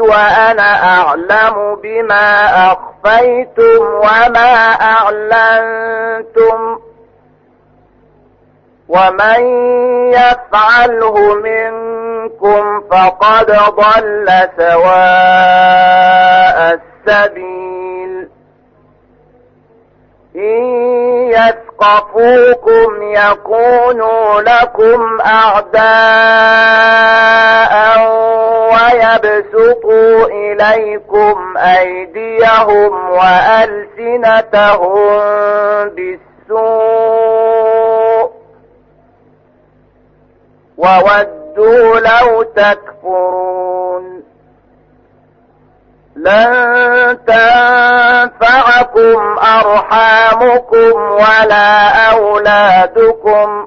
وأنا أعلم بما أخفيتم وما أعلنتم. ومن يفعله منكم فقد ضل سواء السبيل. إن يثقفوكم يكونوا لكم أعداء ويبسطوا إليكم أيديهم وألسنتهم بالسوء وودوا لو تكفرون. لن تنفعكم أرحامكم ولا أولادكم.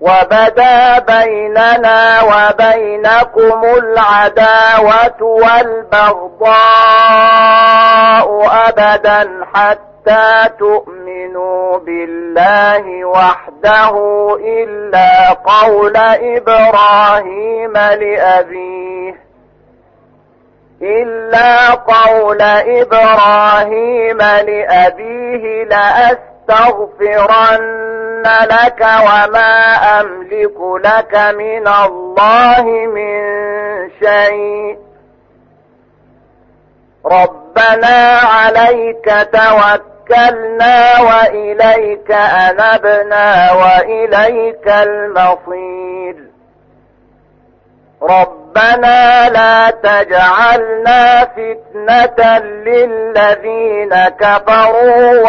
وبدا بيننا وبينكم العداوة والبغضاء أبدا حتى تؤمنوا بالله وحده إلا قول إبراهيم لأبيه إلا قول إبراهيم لأبيه لأستغفرن لك وما أملك لك من الله من شيء. ربنا عليك توكلنا وإليك أنبنا وإليك المصير. ربنا لا تجعلنا فتنة للذين كفروا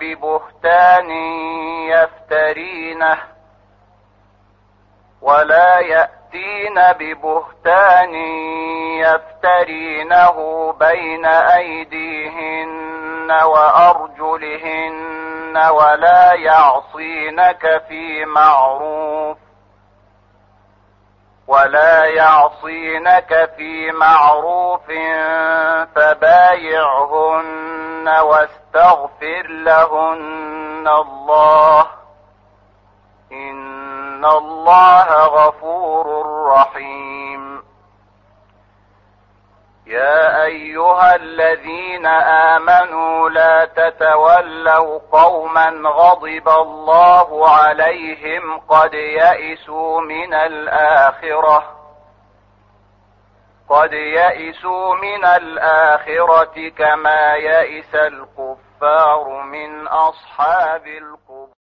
ببهتان يفترينه. ولا يأتين ببهتان يفترينه بين أيديهن وأرجلهن ولا يعصينك في معروف. ولا يعصينك في معروف فبايعهن واستغفر لهن الله. إن الله غفور رحيم. يا أيها الذين آمنوا لا تتولوا قوما غضب الله عليهم قد يئسوا من الآخرة. قد يئسوا من الآخرة كما يئس الكفار من أصحاب القبور.